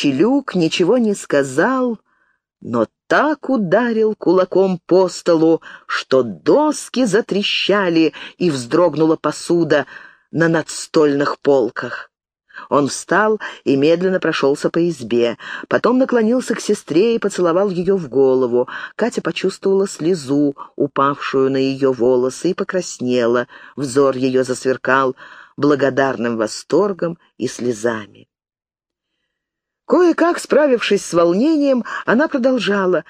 Челюк ничего не сказал, но так ударил кулаком по столу, что доски затрещали и вздрогнула посуда на надстольных полках. Он встал и медленно прошелся по избе. Потом наклонился к сестре и поцеловал ее в голову. Катя почувствовала слезу, упавшую на ее волосы, и покраснела. Взор ее засверкал благодарным восторгом и слезами. Кое-как, справившись с волнением, она продолжала.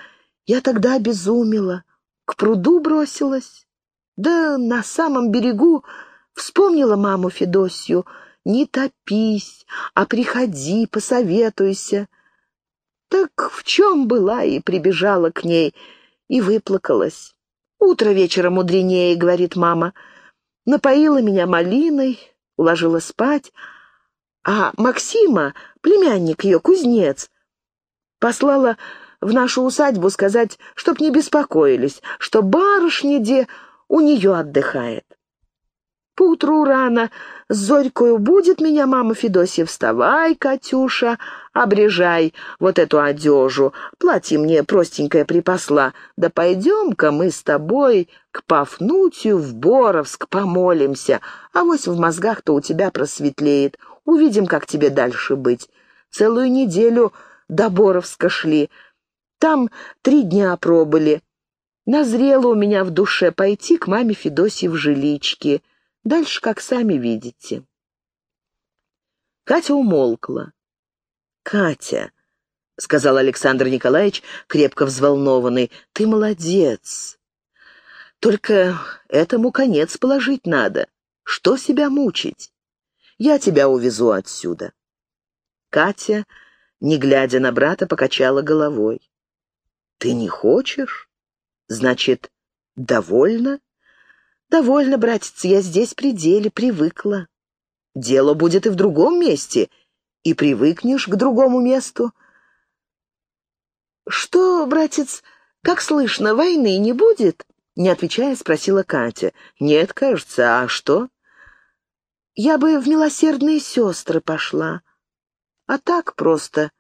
«Я тогда обезумела, к пруду бросилась. Да на самом берегу вспомнила маму Федосью — не топись, а приходи, посоветуйся. Так в чем была и прибежала к ней, и выплакалась. «Утро вечера мудренее», — говорит мама. Напоила меня малиной, уложила спать, а Максима, племянник ее, кузнец, послала в нашу усадьбу сказать, чтоб не беспокоились, что барышня де у нее отдыхает. Поутру рано с Зорькою будет меня мама Федосия. Вставай, Катюша, обрежай вот эту одежу. Платье мне простенькое припасла. Да пойдем-ка мы с тобой к Пафнутию в Боровск помолимся. А вось в мозгах-то у тебя просветлеет. Увидим, как тебе дальше быть. Целую неделю до Боровска шли. Там три дня пробыли. Назрело у меня в душе пойти к маме Федосии в жилички. Дальше, как сами видите. Катя умолкла. «Катя», — сказал Александр Николаевич, крепко взволнованный, — «ты молодец. Только этому конец положить надо. Что себя мучить? Я тебя увезу отсюда». Катя, не глядя на брата, покачала головой. «Ты не хочешь? Значит, довольна?» «Довольно, братец, я здесь при деле, привыкла. Дело будет и в другом месте, и привыкнешь к другому месту». «Что, братец, как слышно, войны не будет?» Не отвечая, спросила Катя. «Нет, кажется, а что?» «Я бы в милосердные сестры пошла. А так просто.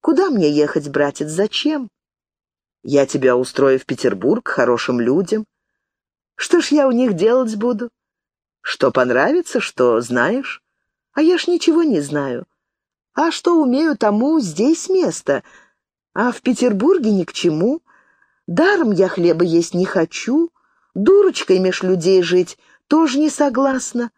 Куда мне ехать, братец, зачем?» «Я тебя устрою в Петербург хорошим людям». Что ж я у них делать буду? Что понравится, что знаешь? А я ж ничего не знаю. А что умею, тому здесь место. А в Петербурге ни к чему. Даром я хлеба есть не хочу. Дурочкой меж людей жить тоже не согласна.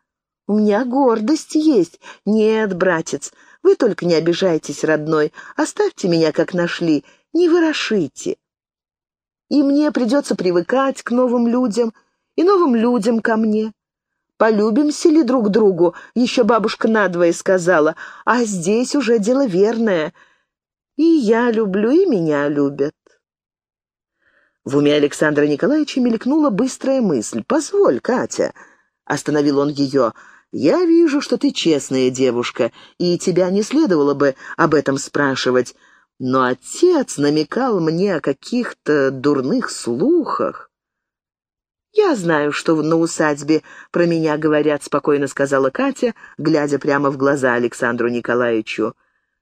У меня гордость есть. Нет, братец, вы только не обижайтесь, родной. Оставьте меня, как нашли, не ворошите. И мне придется привыкать к новым людям — и новым людям ко мне. Полюбимся ли друг другу, еще бабушка надвое сказала, а здесь уже дело верное. И я люблю, и меня любят. В уме Александра Николаевича мелькнула быстрая мысль. «Позволь, Катя», — остановил он ее, — «я вижу, что ты честная девушка, и тебя не следовало бы об этом спрашивать, но отец намекал мне о каких-то дурных слухах». «Я знаю, что на усадьбе про меня говорят», — спокойно сказала Катя, глядя прямо в глаза Александру Николаевичу.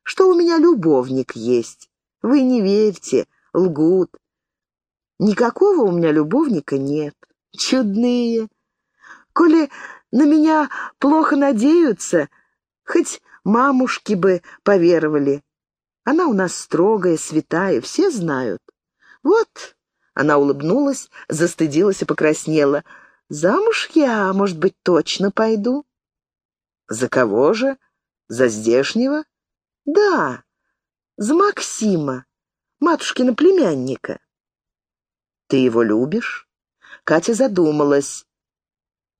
«Что у меня любовник есть. Вы не верьте, лгут. Никакого у меня любовника нет. Чудные. Коли на меня плохо надеются, хоть мамушки бы поверовали. Она у нас строгая, святая, все знают. Вот она улыбнулась, застыдилась и покраснела. «Замуж я, может быть, точно пойду». «За кого же? За здешнего?» «Да, за Максима, матушкина племянника». «Ты его любишь?» Катя задумалась.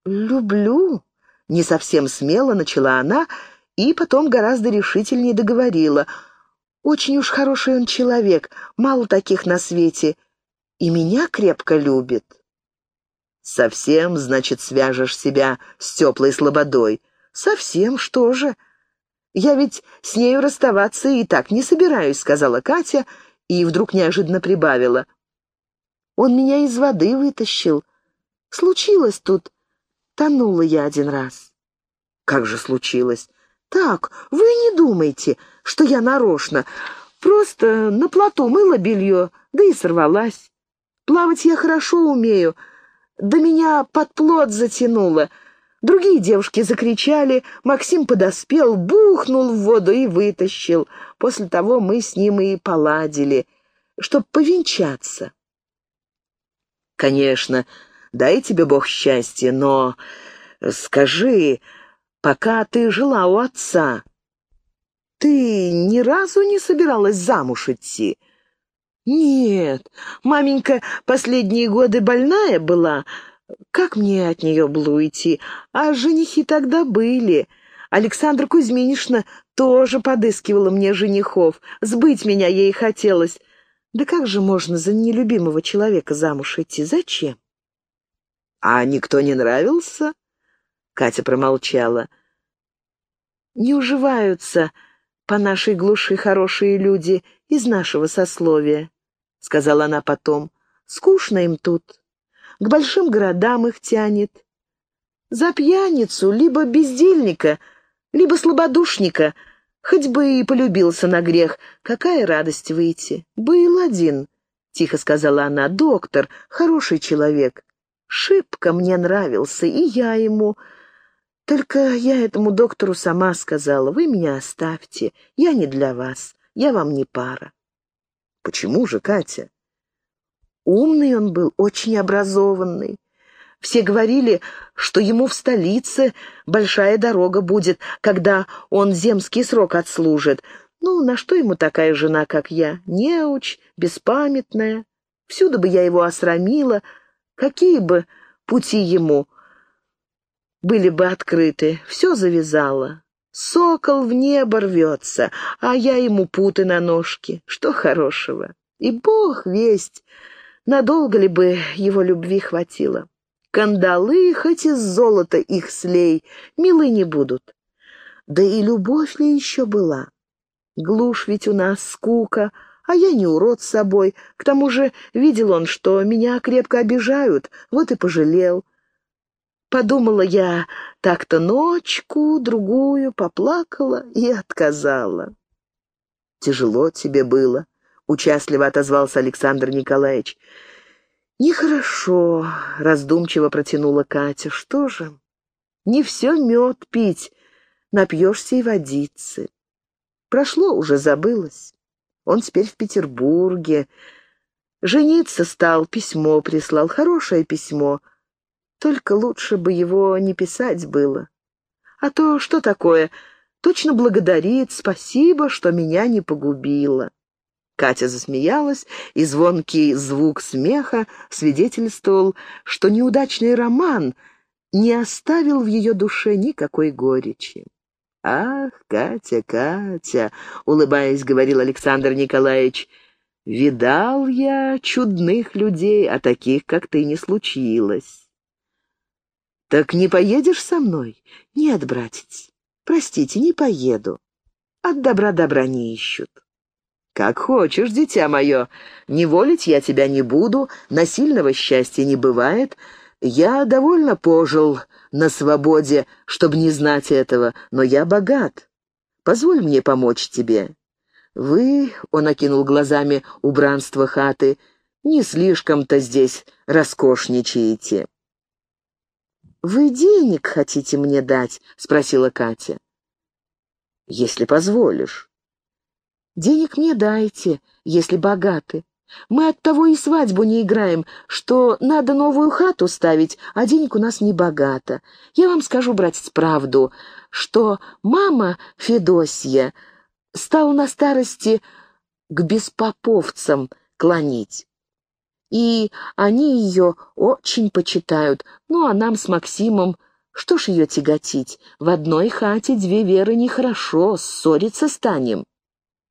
«Люблю», — не совсем смело начала она, и потом гораздо решительнее договорила. «Очень уж хороший он человек, мало таких на свете и меня крепко любит. Совсем, значит, свяжешь себя с теплой слободой. Совсем, что же? Я ведь с нею расставаться и так не собираюсь, сказала Катя, и вдруг неожиданно прибавила. Он меня из воды вытащил. Случилось тут. Тонула я один раз. Как же случилось? Так, вы не думайте. что я нарочно. Просто на плоту мыла белье, да и сорвалась. Плавать я хорошо умею, да меня под плот затянуло. Другие девушки закричали, Максим подоспел, бухнул в воду и вытащил. После того мы с ним и поладили, чтоб повенчаться. Конечно, дай тебе Бог счастья, но скажи, пока ты жила у отца, ты ни разу не собиралась замуж идти? Нет, маменька последние годы больная была. Как мне от нее было уйти? А женихи тогда были. Александра Кузьминишна тоже подыскивала мне женихов. Сбыть меня ей хотелось. Да как же можно за нелюбимого человека замуж идти? Зачем? А никто не нравился? Катя промолчала. Не уживаются по нашей глуши хорошие люди из нашего сословия», — сказала она потом. «Скучно им тут. К большим городам их тянет. За пьяницу, либо бездельника, либо слабодушника, хоть бы и полюбился на грех. Какая радость выйти. Был один», — тихо сказала она, — «доктор, хороший человек. Шибко мне нравился, и я ему...» Только я этому доктору сама сказала, вы меня оставьте, я не для вас, я вам не пара. Почему же, Катя? Умный он был, очень образованный. Все говорили, что ему в столице большая дорога будет, когда он земский срок отслужит. Ну, на что ему такая жена, как я? Неуч, беспамятная. Всюду бы я его осрамила. Какие бы пути ему? были бы открыты, все завязало. Сокол в небо рвется, а я ему путы на ножки. Что хорошего? И бог весть, надолго ли бы его любви хватило. Кандалы, хоть из золота их слей, милы не будут. Да и любовь ли еще была? Глушь ведь у нас, скука, а я не урод с собой. К тому же видел он, что меня крепко обижают, вот и пожалел. Подумала я так-то ночку, другую, поплакала и отказала. «Тяжело тебе было», — участливо отозвался Александр Николаевич. «Нехорошо», — раздумчиво протянула Катя. «Что же? Не все мед пить, напьешься и водицы. Прошло, уже забылось. Он теперь в Петербурге. Жениться стал, письмо прислал, хорошее письмо — только лучше бы его не писать было. А то что такое? Точно благодарит, спасибо, что меня не погубила. Катя засмеялась, и звонкий звук смеха свидетельствовал, что неудачный роман не оставил в ее душе никакой горечи. «Ах, Катя, Катя!» — улыбаясь, говорил Александр Николаевич. «Видал я чудных людей, а таких, как ты, не случилось». «Так не поедешь со мной?» «Нет, братец, простите, не поеду. От добра добра не ищут». «Как хочешь, дитя мое. Не волить я тебя не буду, насильного счастья не бывает. Я довольно пожил на свободе, чтобы не знать этого, но я богат. Позволь мне помочь тебе». «Вы», — он окинул глазами убранство хаты, — «не слишком-то здесь роскошничаете». «Вы денег хотите мне дать?» — спросила Катя. «Если позволишь». «Денег мне дайте, если богаты. Мы от того и свадьбу не играем, что надо новую хату ставить, а денег у нас не богато. Я вам скажу, братец, правду, что мама Федосья стала на старости к беспоповцам клонить и они ее очень почитают. Ну, а нам с Максимом, что ж ее тяготить? В одной хате две веры нехорошо, ссориться станем.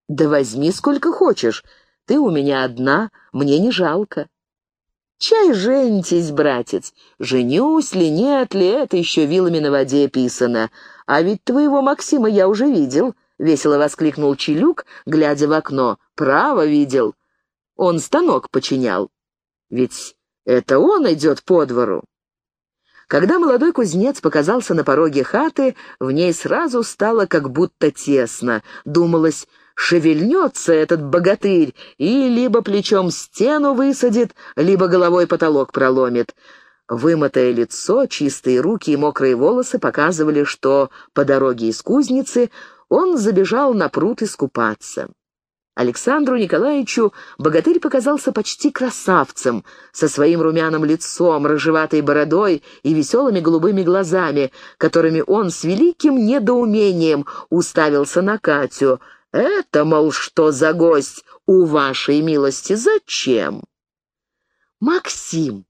Да возьми сколько хочешь, ты у меня одна, мне не жалко. Чай женитесь, братец. Женюсь ли, нет ли, это еще вилами на воде писано. А ведь твоего Максима я уже видел, — весело воскликнул Челюк, глядя в окно. Право видел. Он станок починял. Ведь это он идет по двору. Когда молодой кузнец показался на пороге хаты, в ней сразу стало как будто тесно. Думалось, шевельнется этот богатырь и либо плечом стену высадит, либо головой потолок проломит. Вымытое лицо, чистые руки и мокрые волосы показывали, что по дороге из кузницы он забежал на пруд искупаться. Александру Николаевичу богатырь показался почти красавцем, со своим румяным лицом, рыжеватой бородой и веселыми голубыми глазами, которыми он с великим недоумением уставился на Катю. «Это, мол, что за гость у вашей милости? Зачем?» «Максим,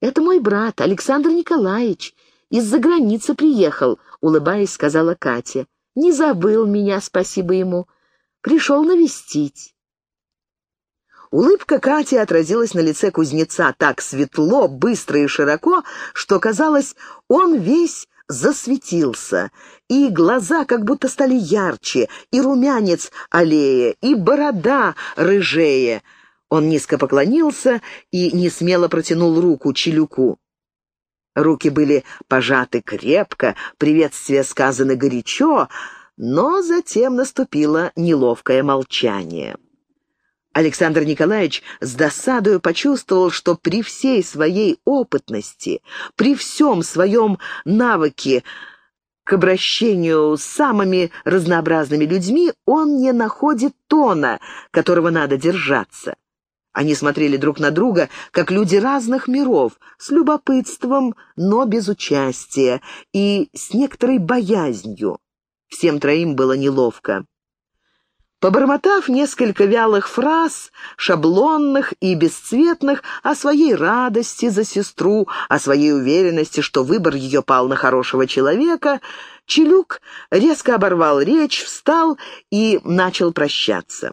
это мой брат, Александр Николаевич, из-за границы приехал», — улыбаясь, сказала Катя. «Не забыл меня, спасибо ему». Пришел навестить». Улыбка Кати отразилась на лице кузнеца так светло, быстро и широко, что, казалось, он весь засветился, и глаза как будто стали ярче, и румянец аллея, и борода рыжее. Он низко поклонился и несмело протянул руку Челюку. Руки были пожаты крепко, приветствия сказаны горячо, но затем наступило неловкое молчание. Александр Николаевич с досадою почувствовал, что при всей своей опытности, при всем своем навыке к обращению с самыми разнообразными людьми, он не находит тона, которого надо держаться. Они смотрели друг на друга, как люди разных миров, с любопытством, но без участия и с некоторой боязнью. Всем троим было неловко. Побормотав несколько вялых фраз, шаблонных и бесцветных, о своей радости за сестру, о своей уверенности, что выбор ее пал на хорошего человека, Челюк резко оборвал речь, встал и начал прощаться.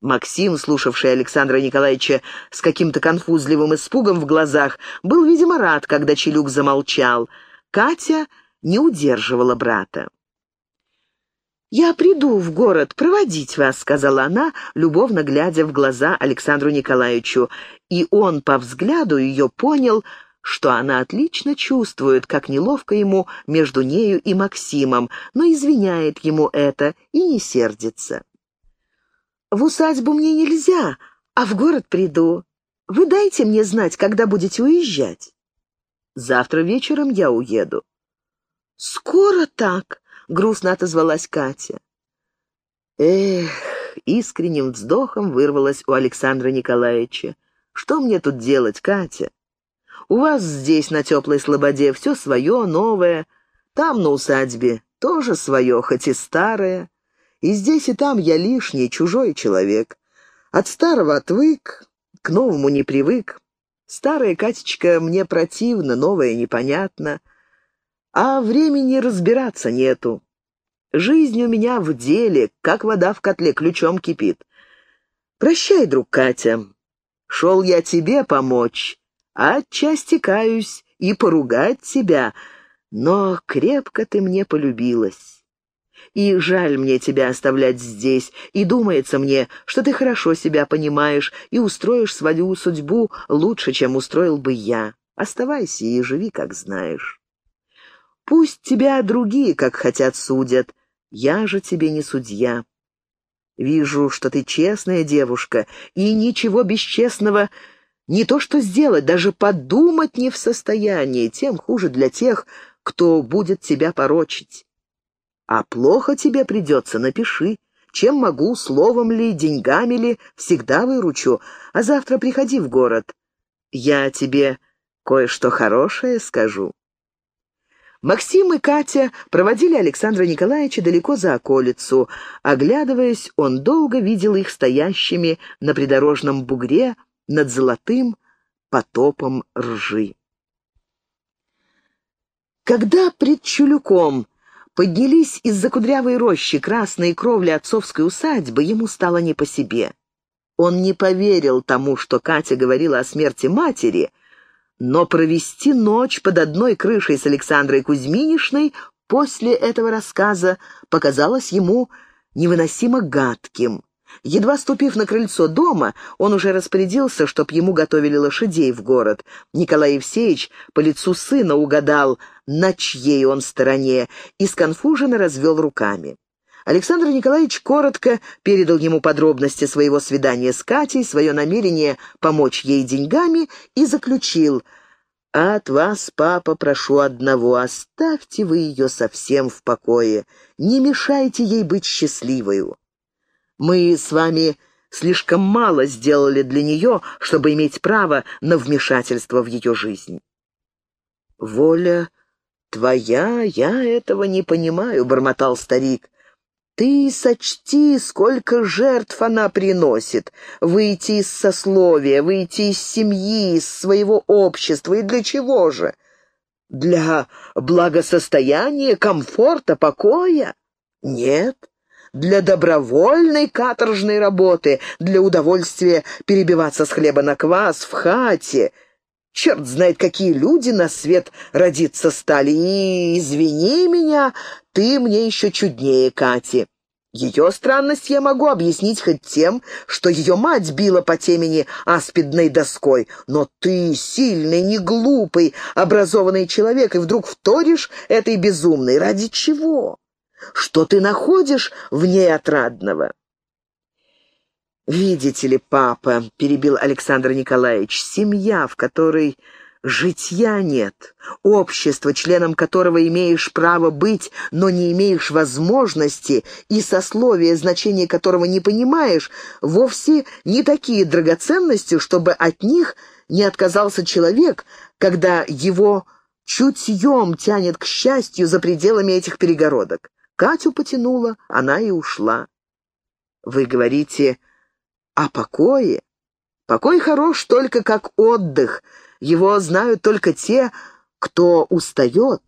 Максим, слушавший Александра Николаевича с каким-то конфузливым испугом в глазах, был, видимо, рад, когда Челюк замолчал. Катя не удерживала брата. «Я приду в город проводить вас», — сказала она, любовно глядя в глаза Александру Николаевичу, и он по взгляду ее понял, что она отлично чувствует, как неловко ему между нею и Максимом, но извиняет ему это и не сердится. «В усадьбу мне нельзя, а в город приду. Вы дайте мне знать, когда будете уезжать». «Завтра вечером я уеду». «Скоро так?» — грустно отозвалась Катя. «Эх!» — искренним вздохом вырвалось у Александра Николаевича. «Что мне тут делать, Катя? У вас здесь, на теплой слободе, все свое, новое. Там, на усадьбе, тоже свое, хоть и старое. И здесь, и там я лишний, чужой человек. От старого отвык, к новому не привык. Старая Катечка мне противна, новая непонятна а времени разбираться нету. Жизнь у меня в деле, как вода в котле, ключом кипит. Прощай, друг Катя. Шел я тебе помочь, а отчасти каюсь и поругать тебя, но крепко ты мне полюбилась. И жаль мне тебя оставлять здесь, и думается мне, что ты хорошо себя понимаешь и устроишь свою судьбу лучше, чем устроил бы я. Оставайся и живи, как знаешь. Пусть тебя другие, как хотят, судят. Я же тебе не судья. Вижу, что ты честная девушка, и ничего бесчестного не то что сделать, даже подумать не в состоянии, тем хуже для тех, кто будет тебя порочить. А плохо тебе придется, напиши. Чем могу, словом ли, деньгами ли, всегда выручу, а завтра приходи в город. Я тебе кое-что хорошее скажу. Максим и Катя проводили Александра Николаевича далеко за околицу. Оглядываясь, он долго видел их стоящими на придорожном бугре над золотым потопом ржи. Когда пред Чулюком поднялись из-за кудрявой рощи красные кровли отцовской усадьбы, ему стало не по себе. Он не поверил тому, что Катя говорила о смерти матери — но провести ночь под одной крышей с Александрой Кузьминишной после этого рассказа показалось ему невыносимо гадким. Едва ступив на крыльцо дома, он уже распорядился, чтоб ему готовили лошадей в город. Николай Евсеевич по лицу сына угадал, на чьей он стороне, и сконфуженно развел руками. Александр Николаевич коротко передал ему подробности своего свидания с Катей, свое намерение помочь ей деньгами и заключил «От вас, папа, прошу одного, оставьте вы ее совсем в покое, не мешайте ей быть счастливою. Мы с вами слишком мало сделали для нее, чтобы иметь право на вмешательство в ее жизнь». «Воля твоя, я этого не понимаю», — бормотал старик. «Ты сочти, сколько жертв она приносит. Выйти из сословия, выйти из семьи, из своего общества. И для чего же? Для благосостояния, комфорта, покоя? Нет, для добровольной каторжной работы, для удовольствия перебиваться с хлеба на квас в хате. Черт знает, какие люди на свет родиться стали. И, извини меня, ты мне еще чуднее Кати. Ее странность я могу объяснить хоть тем, что ее мать била по темени аспидной доской. Но ты сильный, не глупый, образованный человек, и вдруг вторишь этой безумной. Ради чего? Что ты находишь в ней отрадного?» «Видите ли, папа», — перебил Александр Николаевич, — «семья, в которой житья нет, общество, членом которого имеешь право быть, но не имеешь возможности, и сословие, значение которого не понимаешь, вовсе не такие драгоценности, чтобы от них не отказался человек, когда его чутьем тянет к счастью за пределами этих перегородок. Катю потянула, она и ушла. Вы говорите о покое? Покой хорош только как отдых. Его знают только те, кто устает.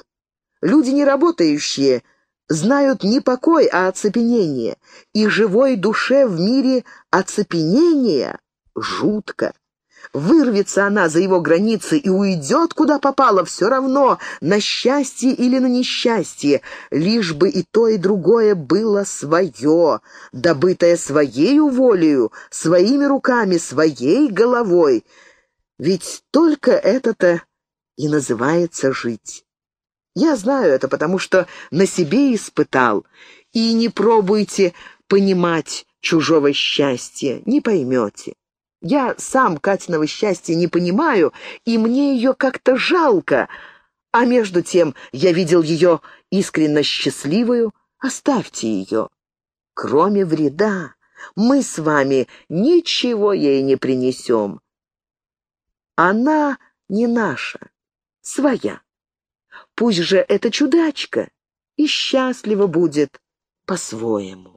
Люди, не работающие, знают не покой, а оцепенение. И живой душе в мире оцепенение жутко. Вырвется она за его границы и уйдет, куда попало, все равно, на счастье или на несчастье, лишь бы и то, и другое было свое, добытое своею волею, своими руками, своей головой. Ведь только это-то и называется жить. Я знаю это, потому что на себе испытал, и не пробуйте понимать чужого счастья, не поймете. Я сам Катиного счастья не понимаю, и мне ее как-то жалко. А между тем я видел ее искренне счастливую. Оставьте ее. Кроме вреда, мы с вами ничего ей не принесем. Она не наша, своя. Пусть же эта чудачка и счастлива будет по-своему.